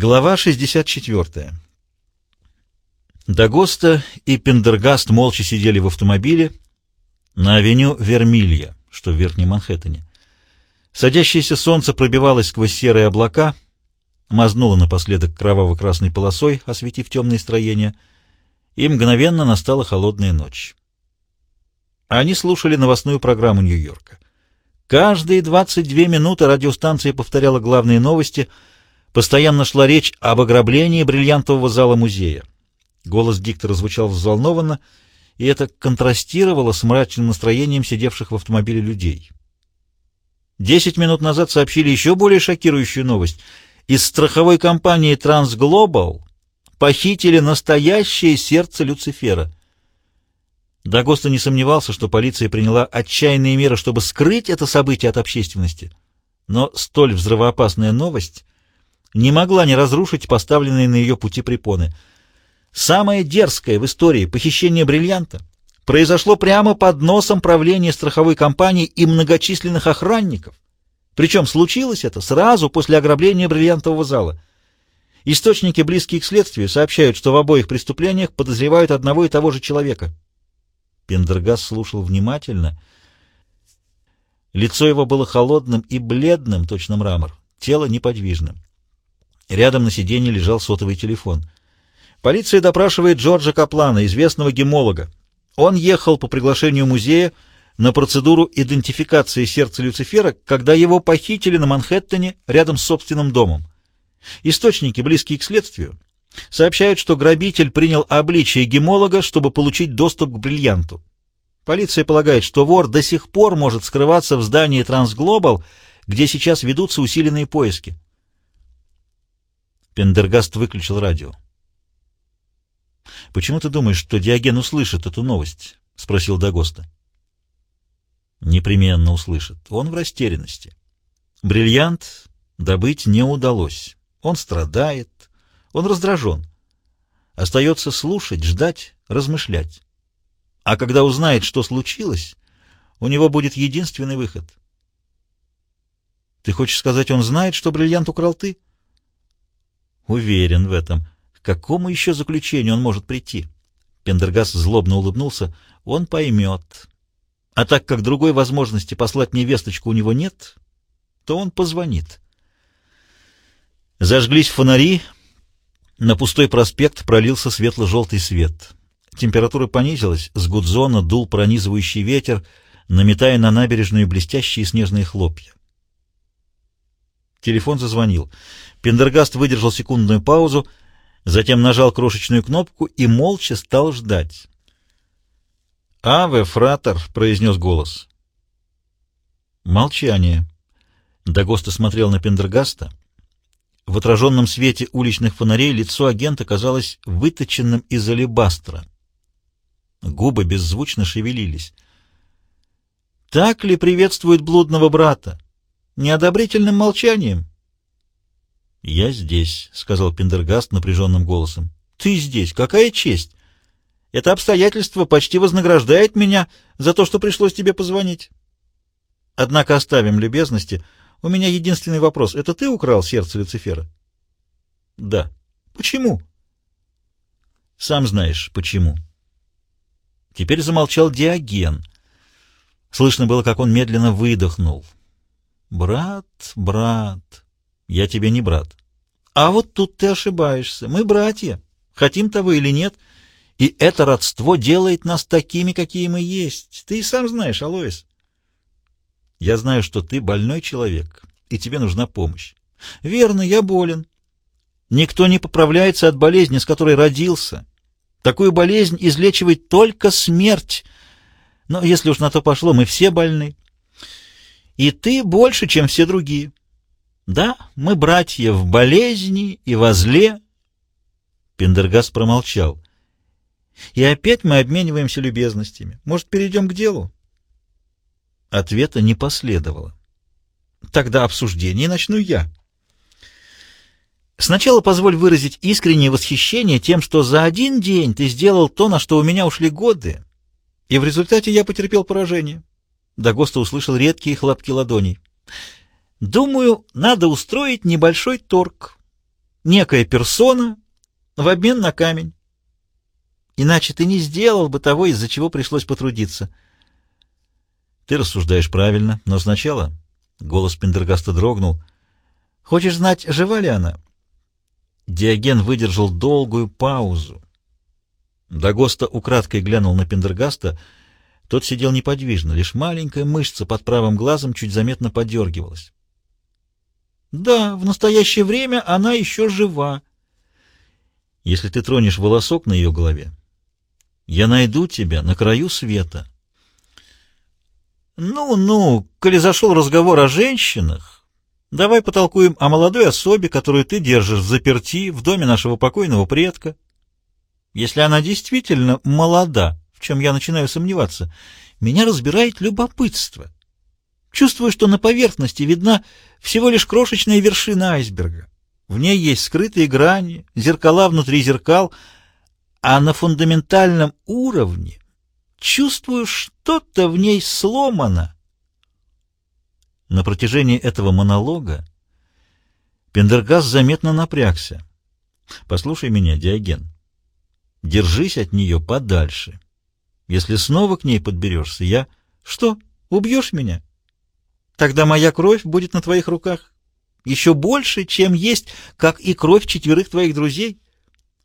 Глава 64. Дагоста и Пендергаст молча сидели в автомобиле на авеню Вермилья, что в Верхнем Манхэттене. Садящееся солнце пробивалось сквозь серые облака, мазнуло напоследок кроваво-красной полосой, осветив темные строения, и мгновенно настала холодная ночь. Они слушали новостную программу Нью-Йорка. Каждые 22 минуты радиостанция повторяла главные новости — Постоянно шла речь об ограблении бриллиантового зала музея. Голос диктора звучал взволнованно, и это контрастировало с мрачным настроением сидевших в автомобиле людей. Десять минут назад сообщили еще более шокирующую новость. Из страховой компании «Трансглобал» похитили настоящее сердце Люцифера. Дагоста не сомневался, что полиция приняла отчаянные меры, чтобы скрыть это событие от общественности. Но столь взрывоопасная новость не могла не разрушить поставленные на ее пути препоны. Самое дерзкое в истории похищение бриллианта произошло прямо под носом правления страховой компании и многочисленных охранников. Причем случилось это сразу после ограбления бриллиантового зала. Источники, близкие к следствию, сообщают, что в обоих преступлениях подозревают одного и того же человека. Пендергас слушал внимательно. Лицо его было холодным и бледным, точно мрамор, тело неподвижным. Рядом на сиденье лежал сотовый телефон. Полиция допрашивает Джорджа Каплана, известного гемолога. Он ехал по приглашению музея на процедуру идентификации сердца Люцифера, когда его похитили на Манхэттене рядом с собственным домом. Источники, близкие к следствию, сообщают, что грабитель принял обличие гемолога, чтобы получить доступ к бриллианту. Полиция полагает, что вор до сих пор может скрываться в здании Трансглобал, где сейчас ведутся усиленные поиски. Пендергаст выключил радио. «Почему ты думаешь, что Диоген услышит эту новость?» — спросил Дагоста. «Непременно услышит. Он в растерянности. Бриллиант добыть не удалось. Он страдает, он раздражен. Остается слушать, ждать, размышлять. А когда узнает, что случилось, у него будет единственный выход. Ты хочешь сказать, он знает, что бриллиант украл ты?» Уверен в этом. К какому еще заключению он может прийти? Пендергас злобно улыбнулся. Он поймет. А так как другой возможности послать мне весточку у него нет, то он позвонит. Зажглись фонари. На пустой проспект пролился светло-желтый свет. Температура понизилась, с гудзона дул пронизывающий ветер, наметая на набережную блестящие снежные хлопья. Телефон зазвонил. Пендергаст выдержал секундную паузу, затем нажал крошечную кнопку и молча стал ждать. «Аве, фратер!» — произнес голос. Молчание. Дагоста смотрел на Пендергаста. В отраженном свете уличных фонарей лицо агента казалось выточенным из алебастра. Губы беззвучно шевелились. «Так ли приветствует блудного брата? Неодобрительным молчанием?» «Я здесь», — сказал Пендергаст напряженным голосом. «Ты здесь? Какая честь! Это обстоятельство почти вознаграждает меня за то, что пришлось тебе позвонить. Однако оставим любезности. У меня единственный вопрос. Это ты украл сердце Люцифера?» «Да». «Почему?» «Сам знаешь, почему». Теперь замолчал Диоген. Слышно было, как он медленно выдохнул. «Брат, брат...» Я тебе не брат. А вот тут ты ошибаешься. Мы братья, хотим того или нет, и это родство делает нас такими, какие мы есть. Ты и сам знаешь, Алоис. Я знаю, что ты больной человек, и тебе нужна помощь. Верно, я болен. Никто не поправляется от болезни, с которой родился. Такую болезнь излечивает только смерть. Но если уж на то пошло, мы все больны. И ты больше, чем все другие. Да, мы братья в болезни и во зле. Пендергаст промолчал. И опять мы обмениваемся любезностями. Может, перейдем к делу? Ответа не последовало. Тогда обсуждение начну я. Сначала позволь выразить искреннее восхищение тем, что за один день ты сделал то, на что у меня ушли годы, и в результате я потерпел поражение. Дагоста услышал редкие хлопки ладоней. Думаю, надо устроить небольшой торг. некая персона в обмен на камень. Иначе ты не сделал бы того, из-за чего пришлось потрудиться. Ты рассуждаешь правильно, но сначала... Голос Пендергаста дрогнул. Хочешь знать, жива ли она? Диоген выдержал долгую паузу. Дагоста украдкой глянул на Пендергаста. Тот сидел неподвижно, лишь маленькая мышца под правым глазом чуть заметно подергивалась. Да, в настоящее время она еще жива. Если ты тронешь волосок на ее голове, я найду тебя на краю света. Ну-ну, коли зашел разговор о женщинах, давай потолкуем о молодой особе, которую ты держишь в заперти в доме нашего покойного предка. Если она действительно молода, в чем я начинаю сомневаться, меня разбирает любопытство. Чувствую, что на поверхности видна всего лишь крошечная вершина айсберга. В ней есть скрытые грани, зеркала внутри зеркал, а на фундаментальном уровне чувствую, что-то в ней сломано. На протяжении этого монолога Пендергас заметно напрягся. «Послушай меня, Диоген. Держись от нее подальше. Если снова к ней подберешься, я... Что, убьешь меня? Тогда моя кровь будет на твоих руках. Еще больше, чем есть, как и кровь четверых твоих друзей.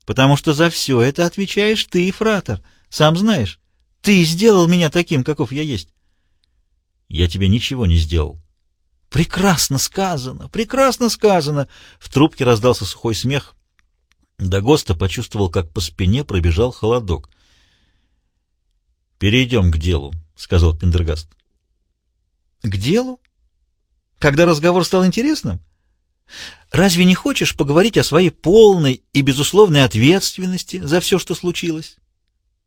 Потому что за все это отвечаешь ты, фратер. Сам знаешь, ты сделал меня таким, каков я есть. Я тебе ничего не сделал. Прекрасно сказано, прекрасно сказано. В трубке раздался сухой смех. Дагоста почувствовал, как по спине пробежал холодок. «Перейдем к делу», — сказал Пендергаст. «К делу? Когда разговор стал интересным? Разве не хочешь поговорить о своей полной и безусловной ответственности за все, что случилось?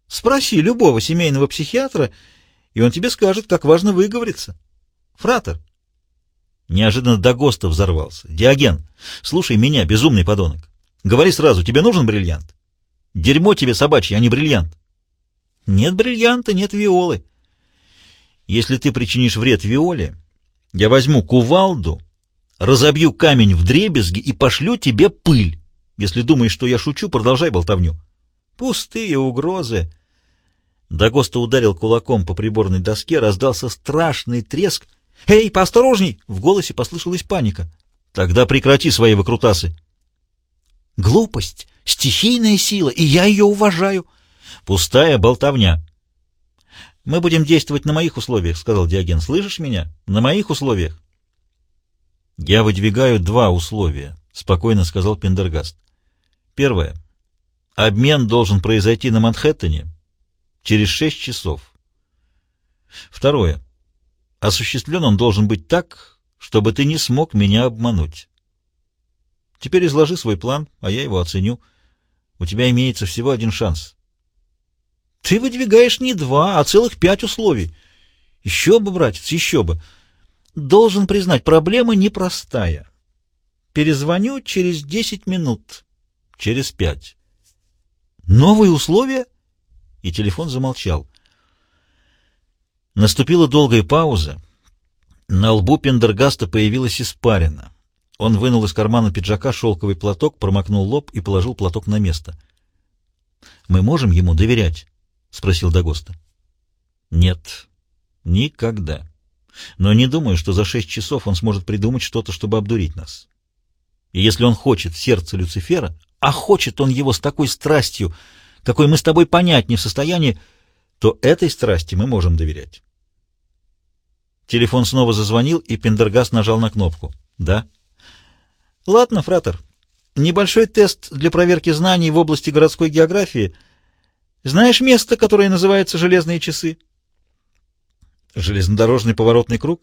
Спроси любого семейного психиатра, и он тебе скажет, как важно выговориться. Фратер». Неожиданно Дагоста взорвался. «Диоген, слушай меня, безумный подонок. Говори сразу, тебе нужен бриллиант? Дерьмо тебе собачье, а не бриллиант. Нет бриллианта, нет виолы. Если ты причинишь вред виоле, я возьму кувалду, разобью камень в дребезги и пошлю тебе пыль. Если думаешь, что я шучу, продолжай болтовню. Пустые угрозы. Дагоста ударил кулаком по приборной доске, раздался страшный треск. «Эй, поосторожней!» — в голосе послышалась паника. «Тогда прекрати свои выкрутасы!» Глупость, стихийная сила, и я ее уважаю. Пустая болтовня. Мы будем действовать на моих условиях, сказал Диоген. Слышишь меня? На моих условиях. Я выдвигаю два условия, спокойно сказал Пендергаст. Первое. Обмен должен произойти на Манхэттене через шесть часов. Второе. Осуществлен он должен быть так, чтобы ты не смог меня обмануть. Теперь изложи свой план, а я его оценю. У тебя имеется всего один шанс. Ты выдвигаешь не два, а целых пять условий. Еще бы, братец, еще бы. Должен признать, проблема непростая. Перезвоню через десять минут. Через пять. Новые условия? И телефон замолчал. Наступила долгая пауза. На лбу Пендергаста появилась испарина. Он вынул из кармана пиджака шелковый платок, промокнул лоб и положил платок на место. «Мы можем ему доверять?» — спросил Дагоста. «Нет, никогда. Но не думаю, что за шесть часов он сможет придумать что-то, чтобы обдурить нас. И если он хочет сердце Люцифера, а хочет он его с такой страстью, какой мы с тобой понять не в состоянии, то этой страсти мы можем доверять». Телефон снова зазвонил, и Пендергаст нажал на кнопку. «Да». Ладно, фратер. Небольшой тест для проверки знаний в области городской географии. Знаешь место, которое называется «Железные часы»? Железнодорожный поворотный круг?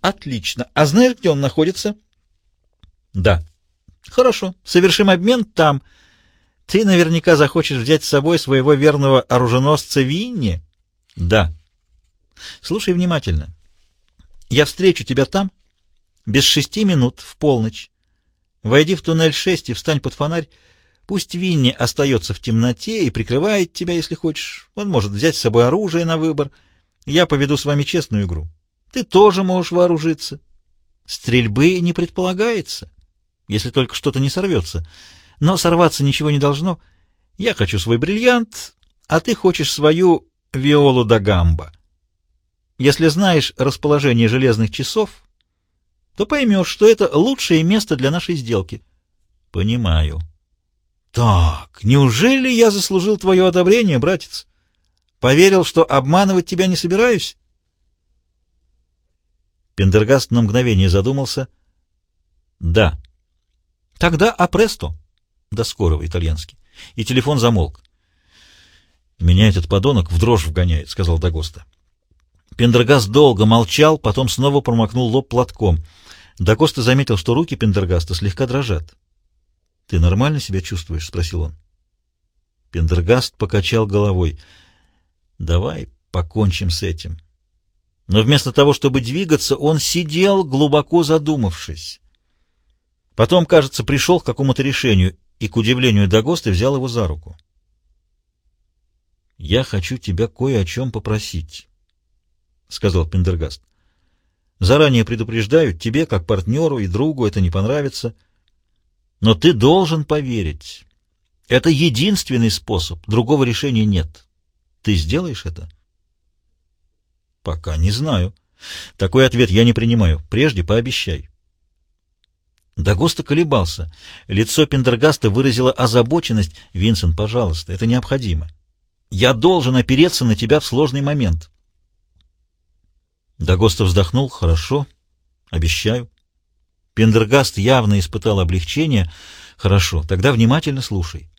Отлично. А знаешь, где он находится? Да. Хорошо. Совершим обмен там. Ты наверняка захочешь взять с собой своего верного оруженосца Винни? Да. Слушай внимательно. Я встречу тебя там без шести минут в полночь. Войди в туннель 6 и встань под фонарь. Пусть Винни остается в темноте и прикрывает тебя, если хочешь. Он может взять с собой оружие на выбор. Я поведу с вами честную игру. Ты тоже можешь вооружиться. Стрельбы не предполагается. если только что-то не сорвется. Но сорваться ничего не должно. Я хочу свой бриллиант, а ты хочешь свою виолу да гамба. Если знаешь расположение железных часов, то поймешь, что это лучшее место для нашей сделки. — Понимаю. — Так, неужели я заслужил твое одобрение, братец? Поверил, что обманывать тебя не собираюсь? Пендергаст на мгновение задумался. — Да. — Тогда апресто. До скорого, итальянский. И телефон замолк. — Меня этот подонок в дрожь вгоняет, — сказал Дагоста. Пендергаст долго молчал, потом снова промокнул лоб платком. Дагоста заметил, что руки Пендергаста слегка дрожат. — Ты нормально себя чувствуешь? — спросил он. Пендергаст покачал головой. — Давай покончим с этим. Но вместо того, чтобы двигаться, он сидел, глубоко задумавшись. Потом, кажется, пришел к какому-то решению и, к удивлению Дагоста, взял его за руку. — Я хочу тебя кое о чем попросить. — сказал Пендергаст. «Заранее предупреждаю, тебе, как партнеру и другу, это не понравится. Но ты должен поверить. Это единственный способ, другого решения нет. Ты сделаешь это?» «Пока не знаю. Такой ответ я не принимаю. Прежде пообещай». Дагоста колебался. Лицо Пендергаста выразило озабоченность. «Винсент, пожалуйста, это необходимо. Я должен опереться на тебя в сложный момент». Дагоста вздохнул. «Хорошо. Обещаю». Пендергаст явно испытал облегчение. «Хорошо, тогда внимательно слушай.